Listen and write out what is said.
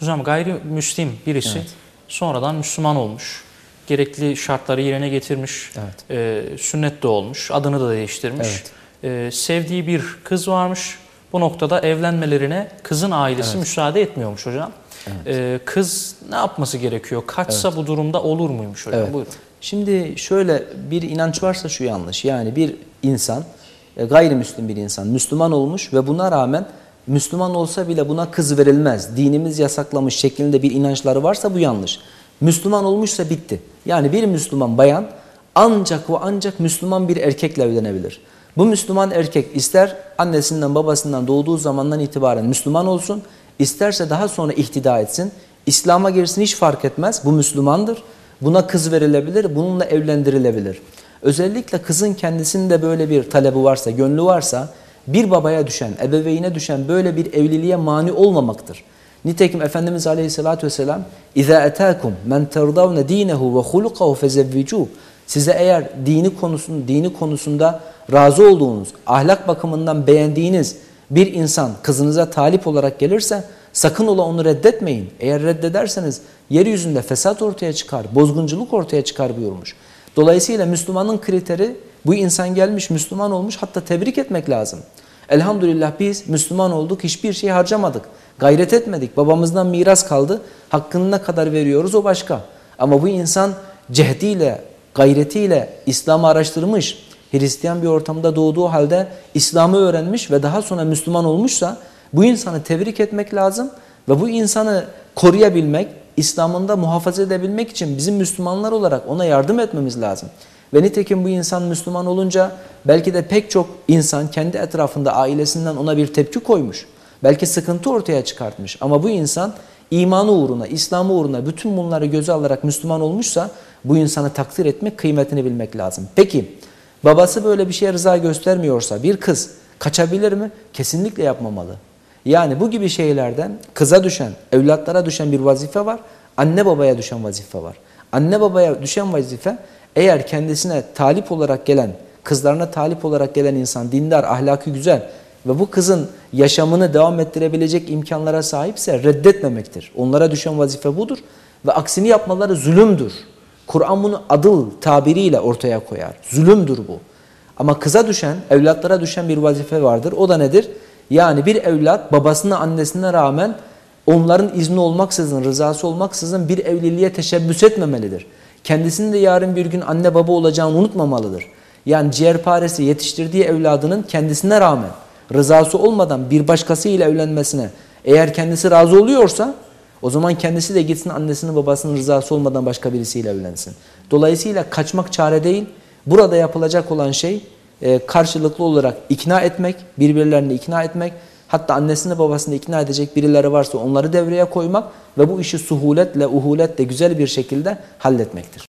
Hocam gayrimüslim birisi Evet. sonradan Müslüman olmuş. Gerekli şartları yerine getirmiş. Evet. e, sünnet de olmuş. Adını da değiştirmiş. Evet. E, sevdiği bir kız varmış. Bu noktada evlenmelerine kızın ailesi Evet. müsaade etmiyormuş hocam. E, kız ne yapması gerekiyor? Kaçsa bu durumda olur muymuş hocam? Evet. Buyurun. Şimdi şöyle bir inanç varsa şu yanlış. Yani bir insan, e, gayrimüslim bir insan, Müslüman olmuş ve buna rağmen Müslüman olsa bile buna kız verilmez. Dinimiz yasaklamış şeklinde bir inançları varsa bu yanlış. Müslüman olmuşsa bitti. Yani bir Müslüman bayan ancak ve ancak Müslüman bir erkekle evlenebilir. Bu Müslüman erkek ister annesinden babasından doğduğu zamandan itibaren Müslüman olsun, isterse daha sonra ihtida etsin, İslam'a girsin hiç fark etmez. Bu Müslümandır. Buna kız verilebilir, bununla evlendirilebilir. Özellikle kızın kendisinde böyle bir talebi varsa, gönlü varsa bir babaya düşen, ebeveyne düşen böyle bir evliliğe mani olmamaktır. Nitekim Efendimiz Aleyhisselatü Vesselam اِذَا اَتَاكُمْ مَنْ تَرْضَوْنَ د۪ينَهُ وَخُلُقَهُ فَزَوِّجُوهُ Size eğer dini konusunda, dini konusunda razı olduğunuz, ahlak bakımından beğendiğiniz bir insan kızınıza talip olarak gelirse sakın ola onu reddetmeyin. Eğer reddederseniz yeryüzünde fesat ortaya çıkar, bozgunculuk ortaya çıkar buyurmuş. Dolayısıyla Müslümanın kriteri bu insan gelmiş Müslüman olmuş hatta tebrik etmek lazım. Elhamdülillah biz Müslüman olduk hiçbir şey harcamadık. Gayret etmedik. Babamızdan miras kaldı. Hakkını ne kadar veriyoruz o başka. Ama bu insan cehdiyle, gayretiyle İslam'ı araştırmış. Hristiyan bir ortamda doğduğu halde İslam'ı öğrenmiş ve daha sonra Müslüman olmuşsa bu insanı tebrik etmek lazım ve bu insanı koruyabilmek, İslam'ında muhafaza edebilmek için bizim Müslümanlar olarak ona yardım etmemiz lazım. Ve nitekim bu insan Müslüman olunca belki de pek çok insan kendi etrafında ailesinden ona bir tepki koymuş. Belki sıkıntı ortaya çıkartmış ama bu insan imanı uğruna, İslam'ı uğruna bütün bunları göze alarak Müslüman olmuşsa bu insanı takdir etmek, kıymetini bilmek lazım. Peki babası böyle bir şeye rıza göstermiyorsa bir kız kaçabilir mi? Kesinlikle yapmamalı. Yani bu gibi şeylerden kıza düşen, evlatlara düşen bir vazife var. Anne babaya düşen vazife var. Anne babaya düşen vazife eğer kendisine talip olarak gelen, kızlarına talip olarak gelen insan dindar, ahlakı güzel ve bu kızın yaşamını devam ettirebilecek imkanlara sahipse reddetmemektir. Onlara düşen vazife budur ve aksini yapmaları zulümdür. Kur'an bunu adıl tabiriyle ortaya koyar. Zulümdür bu. Ama kıza düşen, evlatlara düşen bir vazife vardır. O da nedir? Yani bir evlat babasına annesine rağmen onların izni olmaksızın, rızası olmaksızın bir evliliğe teşebbüs etmemelidir. Kendisinin de yarın bir gün anne baba olacağını unutmamalıdır. Yani ciğerparesi yetiştirdiği evladının kendisine rağmen rızası olmadan bir başkasıyla evlenmesine eğer kendisi razı oluyorsa o zaman kendisi de gitsin annesinin babasının rızası olmadan başka birisiyle evlensin. Dolayısıyla kaçmak çare değil. Burada yapılacak olan şey e, karşılıklı olarak ikna etmek, birbirlerini ikna etmek. Hatta annesini babasını ikna edecek birileri varsa onları devreye koymak ve bu işi suhuletle, uhuletle güzel bir şekilde halletmektir.